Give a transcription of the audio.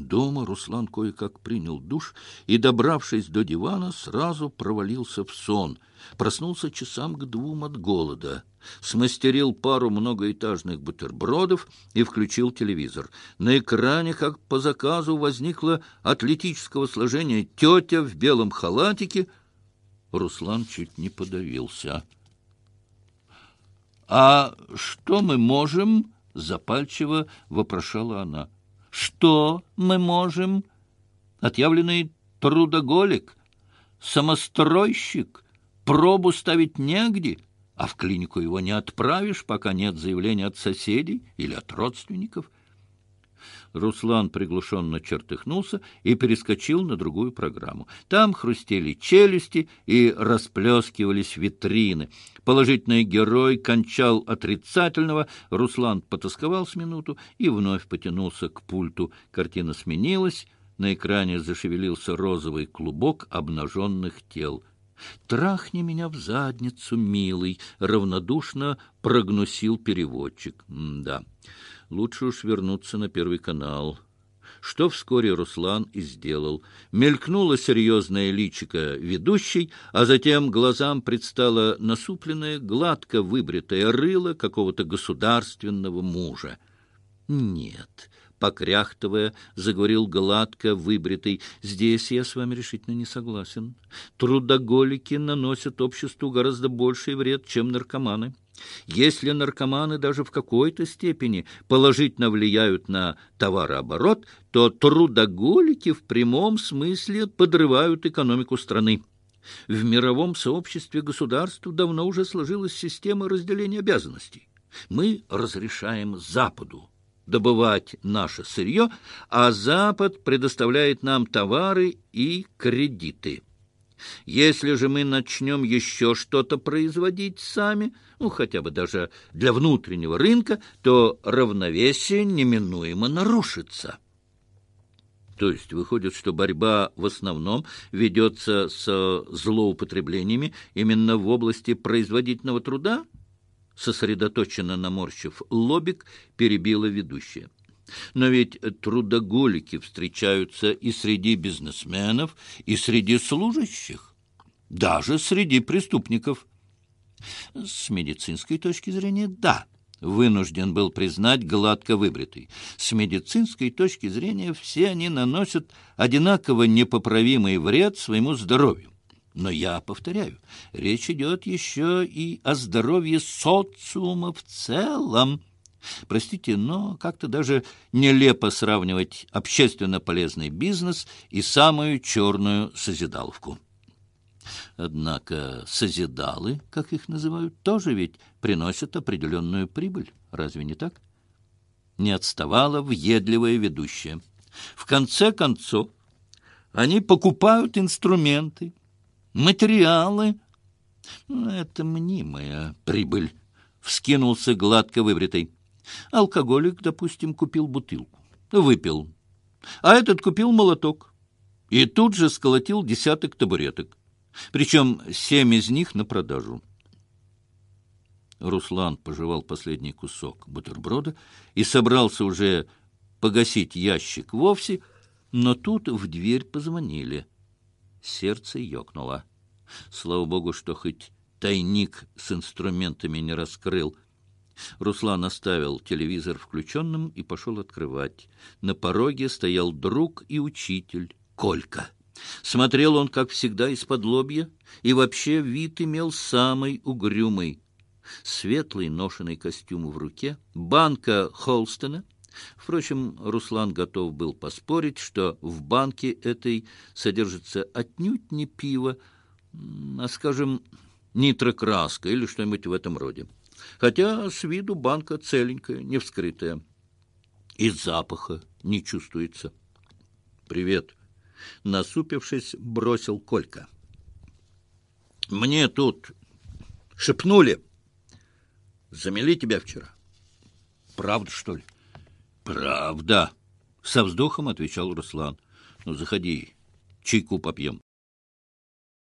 Дома Руслан кое-как принял душ и, добравшись до дивана, сразу провалился в сон. Проснулся часам к двум от голода. Смастерил пару многоэтажных бутербродов и включил телевизор. На экране, как по заказу, возникла атлетического сложения тетя в белом халатике. Руслан чуть не подавился. — А что мы можем? — запальчиво вопрошала она. — что мы можем? Отъявленный трудоголик, самостройщик, пробу ставить негде, а в клинику его не отправишь, пока нет заявления от соседей или от родственников. Руслан приглушенно чертыхнулся и перескочил на другую программу. Там хрустели челюсти и расплескивались витрины. Положительный герой кончал отрицательного. Руслан потасковал с минуту и вновь потянулся к пульту. Картина сменилась. На экране зашевелился розовый клубок обнаженных тел. «Трахни меня в задницу, милый!» — равнодушно прогнусил переводчик. «Да, лучше уж вернуться на Первый канал» что вскоре Руслан и сделал. Мелькнуло серьезное личико ведущей, а затем глазам предстало насупленное, гладко выбритое рыло какого-то государственного мужа. «Нет», — покряхтывая, заговорил гладко выбритый, «здесь я с вами решительно не согласен. Трудоголики наносят обществу гораздо больший вред, чем наркоманы». Если наркоманы даже в какой-то степени положительно влияют на товарооборот, то трудоголики в прямом смысле подрывают экономику страны. В мировом сообществе государств давно уже сложилась система разделения обязанностей. Мы разрешаем Западу добывать наше сырье, а Запад предоставляет нам товары и кредиты. Если же мы начнем еще что-то производить сами, ну, хотя бы даже для внутреннего рынка, то равновесие неминуемо нарушится. То есть выходит, что борьба в основном ведется с злоупотреблениями именно в области производительного труда? Сосредоточенно наморщив лобик, перебила ведущая. Но ведь трудоголики встречаются и среди бизнесменов, и среди служащих, даже среди преступников. С медицинской точки зрения – да, вынужден был признать гладко выбритый. С медицинской точки зрения все они наносят одинаково непоправимый вред своему здоровью. Но я повторяю, речь идет еще и о здоровье социума в целом. Простите, но как-то даже нелепо сравнивать общественно полезный бизнес и самую черную созидаловку. Однако созидалы, как их называют, тоже ведь приносят определенную прибыль. Разве не так? Не отставала въедливая ведущая. В конце концов, они покупают инструменты, материалы. Это мнимая прибыль, — вскинулся гладко выбритый. Алкоголик, допустим, купил бутылку, выпил, а этот купил молоток и тут же сколотил десяток табуреток, причем семь из них на продажу. Руслан пожевал последний кусок бутерброда и собрался уже погасить ящик вовсе, но тут в дверь позвонили. Сердце ёкнуло. Слава богу, что хоть тайник с инструментами не раскрыл — Руслан оставил телевизор включенным и пошел открывать. На пороге стоял друг и учитель Колька. Смотрел он, как всегда, из-под лобья, и вообще вид имел самый угрюмый. Светлый ношеный костюм в руке, банка Холстона. Впрочем, Руслан готов был поспорить, что в банке этой содержится отнюдь не пиво, а, скажем, нитрокраска или что-нибудь в этом роде хотя с виду банка целенькая, не вскрытая. И запаха не чувствуется. «Привет!» — насупившись, бросил Колька. «Мне тут шепнули. Замели тебя вчера. Правда, что ли?» «Правда!» — со вздохом отвечал Руслан. «Ну, заходи, чайку попьем».